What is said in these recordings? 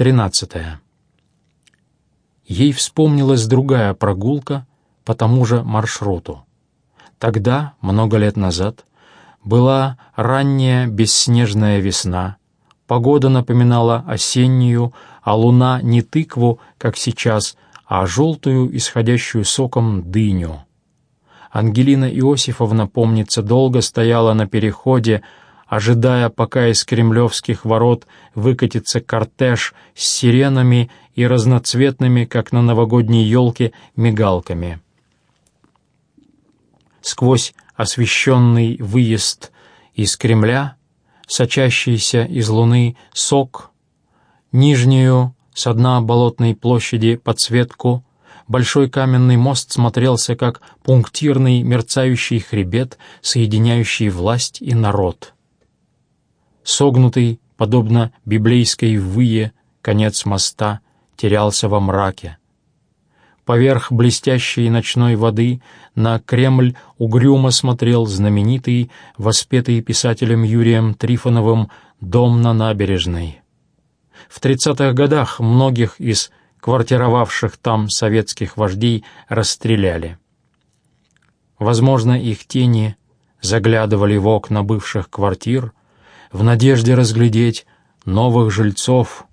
Тринадцатое. Ей вспомнилась другая прогулка по тому же маршруту. Тогда, много лет назад, была ранняя бесснежная весна, погода напоминала осеннюю, а луна не тыкву, как сейчас, а желтую, исходящую соком дыню. Ангелина Иосифовна, помнится, долго стояла на переходе, ожидая, пока из кремлевских ворот выкатится кортеж с сиренами и разноцветными, как на новогодней елке, мигалками. Сквозь освещенный выезд из Кремля, сочащийся из луны сок, нижнюю, с дна болотной площади, подсветку, большой каменный мост смотрелся как пунктирный мерцающий хребет, соединяющий власть и народ согнутый, подобно библейской вые, конец моста терялся во мраке. Поверх блестящей ночной воды на Кремль угрюмо смотрел знаменитый, воспетый писателем Юрием Трифоновым «Дом на набережной». В тридцатых годах многих из квартировавших там советских вождей расстреляли. Возможно, их тени заглядывали в окна бывших квартир, в надежде разглядеть новых жильцов,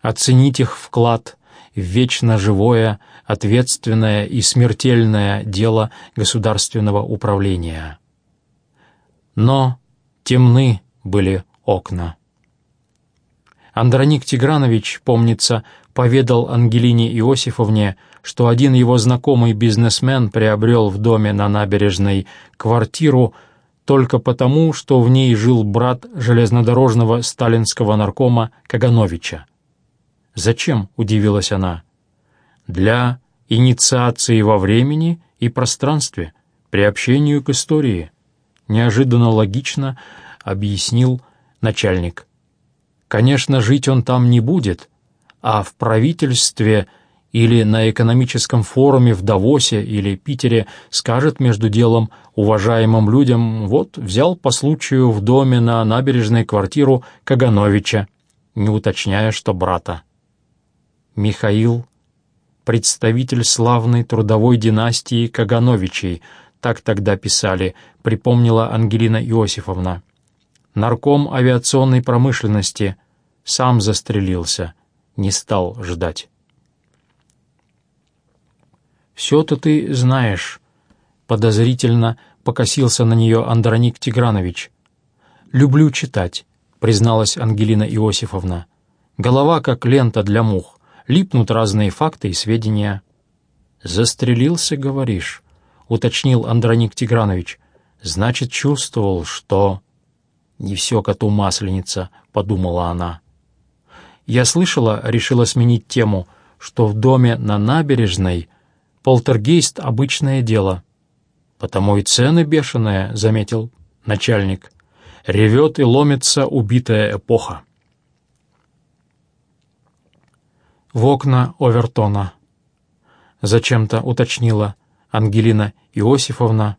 оценить их вклад в вечно живое, ответственное и смертельное дело государственного управления. Но темны были окна. Андроник Тигранович, помнится, поведал Ангелине Иосифовне, что один его знакомый бизнесмен приобрел в доме на набережной квартиру только потому, что в ней жил брат железнодорожного сталинского наркома Кагановича. «Зачем?» — удивилась она. «Для инициации во времени и пространстве, приобщению к истории», — неожиданно логично объяснил начальник. «Конечно, жить он там не будет, а в правительстве — или на экономическом форуме в Давосе или Питере скажет между делом уважаемым людям «Вот, взял по случаю в доме на набережной квартиру Кагановича», не уточняя, что брата. Михаил, представитель славной трудовой династии Кагановичей, так тогда писали, припомнила Ангелина Иосифовна. Нарком авиационной промышленности сам застрелился, не стал ждать. «Все-то ты знаешь», — подозрительно покосился на нее Андроник Тигранович. «Люблю читать», — призналась Ангелина Иосифовна. «Голова как лента для мух, липнут разные факты и сведения». «Застрелился, говоришь», — уточнил Андроник Тигранович. «Значит, чувствовал, что...» «Не все коту масленица», — подумала она. «Я слышала, — решила сменить тему, — что в доме на набережной Полтергейст — обычное дело. Потому и цены бешеные, — заметил начальник. Ревет и ломится убитая эпоха. В окна Овертона. Зачем-то уточнила Ангелина Иосифовна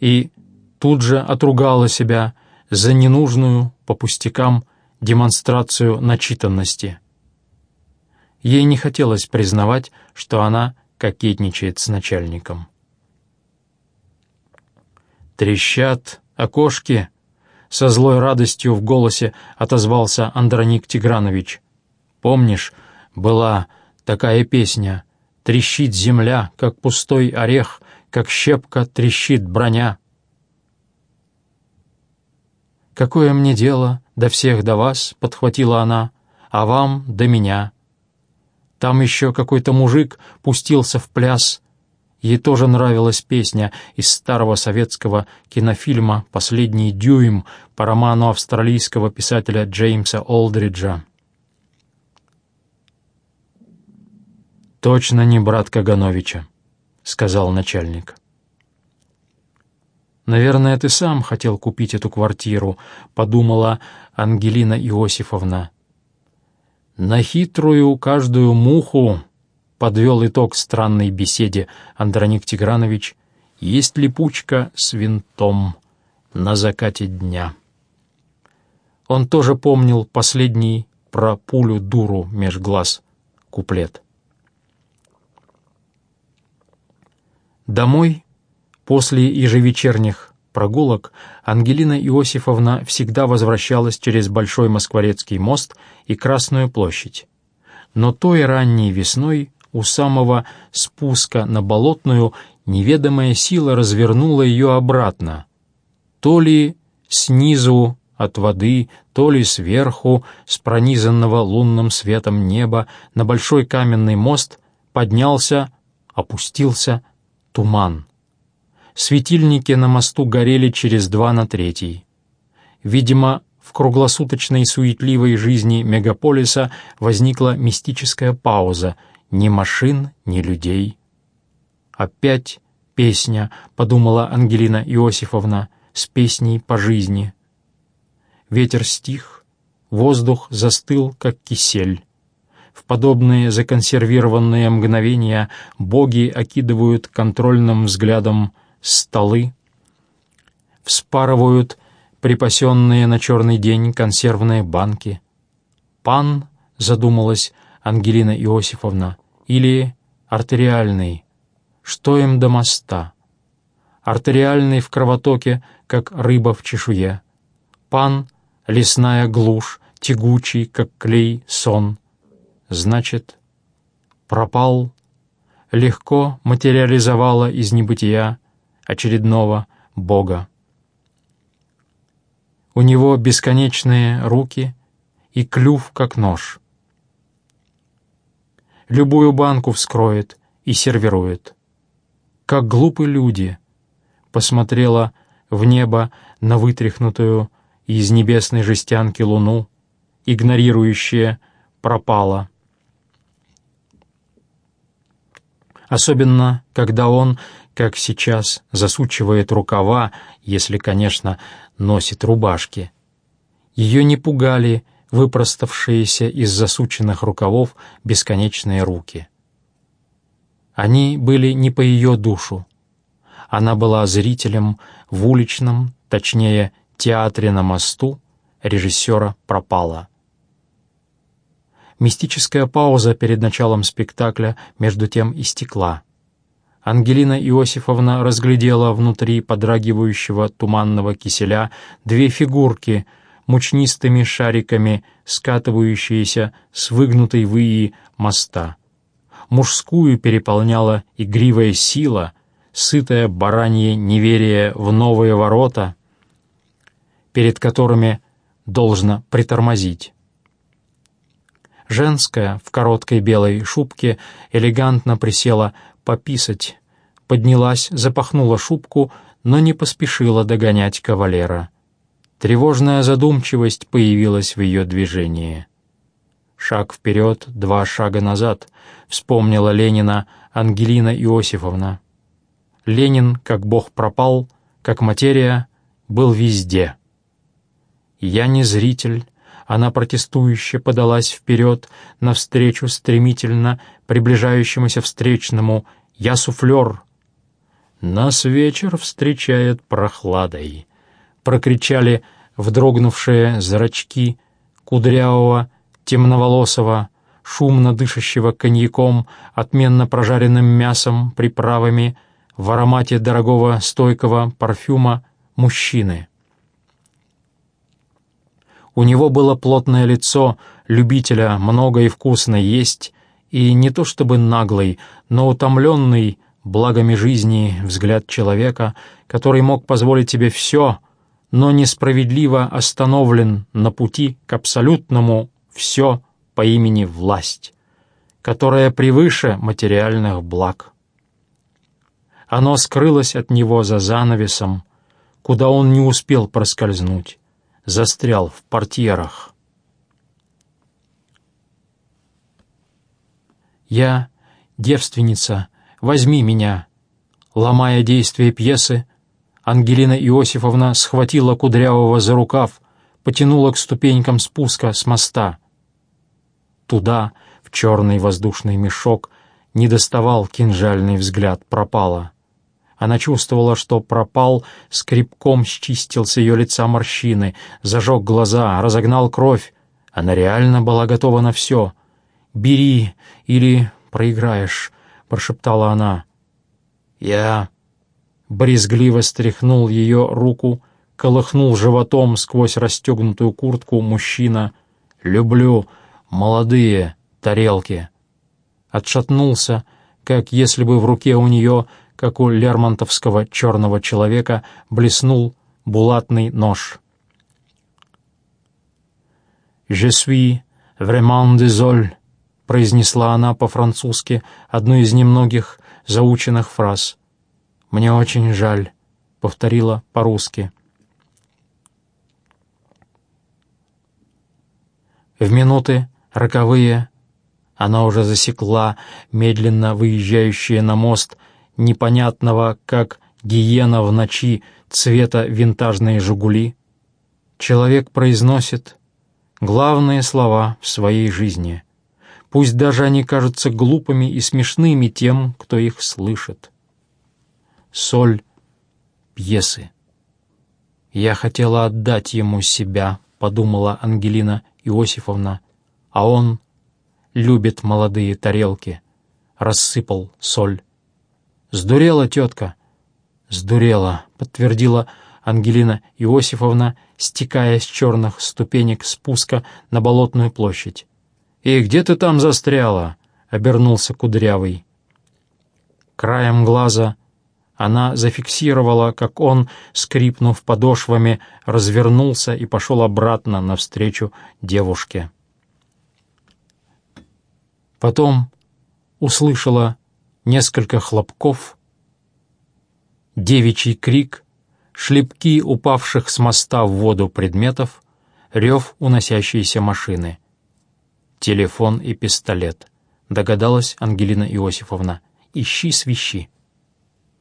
и тут же отругала себя за ненужную, по пустякам, демонстрацию начитанности. Ей не хотелось признавать, что она кокетничает с начальником. «Трещат окошки!» — со злой радостью в голосе отозвался Андроник Тигранович. «Помнишь, была такая песня «Трещит земля, как пустой орех, как щепка трещит броня». «Какое мне дело до всех до вас?» — подхватила она, «а вам до меня». Там еще какой-то мужик пустился в пляс. Ей тоже нравилась песня из старого советского кинофильма «Последний дюйм» по роману австралийского писателя Джеймса Олдриджа. «Точно не брат Кагановича», — сказал начальник. «Наверное, ты сам хотел купить эту квартиру», — подумала Ангелина Иосифовна. На хитрую каждую муху подвел итог странной беседе Андроник Тигранович. Есть липучка с винтом на закате дня. Он тоже помнил последний про пулю-дуру меж глаз куплет. Домой после ежевечерних прогулок Ангелина Иосифовна всегда возвращалась через Большой Москворецкий мост и Красную площадь. Но той ранней весной у самого спуска на Болотную неведомая сила развернула ее обратно. То ли снизу от воды, то ли сверху, с пронизанного лунным светом неба, на большой каменный мост поднялся, опустился туман. Светильники на мосту горели через два на третий. Видимо, в круглосуточной суетливой жизни мегаполиса возникла мистическая пауза, ни машин, ни людей. «Опять песня», — подумала Ангелина Иосифовна, — «с песней по жизни». Ветер стих, воздух застыл, как кисель. В подобные законсервированные мгновения боги окидывают контрольным взглядом столы, вспарывают припасенные на черный день консервные банки. «Пан», — задумалась Ангелина Иосифовна, — «или артериальный, что им до моста?» Артериальный в кровотоке, как рыба в чешуе. Пан лесная глушь, тягучий, как клей, сон. Значит, пропал, легко материализовала из небытия очередного Бога. У него бесконечные руки и клюв, как нож. Любую банку вскроет и сервирует. Как глупы люди, посмотрела в небо на вытряхнутую из небесной жестянки луну, игнорирующая пропала. Особенно, когда он, как сейчас, засучивает рукава, если, конечно, носит рубашки. Ее не пугали выпроставшиеся из засученных рукавов бесконечные руки. Они были не по ее душу. Она была зрителем в уличном, точнее, театре на мосту режиссера пропала. Мистическая пауза перед началом спектакля между тем истекла. Ангелина Иосифовна разглядела внутри подрагивающего туманного киселя две фигурки мучнистыми шариками, скатывающиеся с выгнутой выи моста. Мужскую переполняла игривая сила, сытое баранье неверие в новые ворота — перед которыми должно притормозить. Женская в короткой белой шубке элегантно присела пописать, поднялась, запахнула шубку, но не поспешила догонять кавалера. Тревожная задумчивость появилась в ее движении. «Шаг вперед, два шага назад», — вспомнила Ленина Ангелина Иосифовна. Ленин, как бог пропал, как материя, был везде — я не зритель. Она протестующе подалась вперед, навстречу стремительно приближающемуся встречному. Я суфлер. Нас вечер встречает прохладой. Прокричали вдрогнувшие зрачки кудрявого, темноволосого, шумно дышащего коньяком, отменно прожаренным мясом, приправами, в аромате дорогого стойкого парфюма мужчины. У него было плотное лицо любителя много и вкусно есть, и не то чтобы наглый, но утомленный благами жизни взгляд человека, который мог позволить себе все, но несправедливо остановлен на пути к абсолютному «все» по имени власть, которая превыше материальных благ. Оно скрылось от него за занавесом, куда он не успел проскользнуть застрял в портьерах. «Я девственница, возьми меня!» Ломая действие пьесы, Ангелина Иосифовна схватила Кудрявого за рукав, потянула к ступенькам спуска с моста. Туда, в черный воздушный мешок, не доставал кинжальный взгляд пропала. Она чувствовала, что пропал, скребком счистил с ее лица морщины, зажег глаза, разогнал кровь. Она реально была готова на все. «Бери или проиграешь», — прошептала она. «Я...» Брезгливо стряхнул ее руку, колыхнул животом сквозь расстегнутую куртку мужчина. «Люблю молодые тарелки». Отшатнулся, как если бы в руке у нее, как у лермонтовского черного человека, блеснул булатный нож. «Je suis vraiment désolé», — произнесла она по-французски одну из немногих заученных фраз. «Мне очень жаль», — повторила по-русски. В минуты роковые она уже засекла медленно выезжающие на мост непонятного, как гиена в ночи, цвета винтажные «Жигули». Человек произносит главные слова в своей жизни. Пусть даже они кажутся глупыми и смешными тем, кто их слышит. Соль пьесы. «Я хотела отдать ему себя», — подумала Ангелина Иосифовна, «а он любит молодые тарелки. Рассыпал соль. «Сдурела тетка?» «Сдурела», — подтвердила Ангелина Иосифовна, стекая с черных ступенек спуска на Болотную площадь. «И где ты там застряла?» — обернулся Кудрявый. Краем глаза она зафиксировала, как он, скрипнув подошвами, развернулся и пошел обратно навстречу девушке. Потом услышала несколько хлопков, девичий крик, шлепки упавших с моста в воду предметов, рев уносящейся машины. Телефон и пистолет, догадалась Ангелина Иосифовна. «Ищи свищи».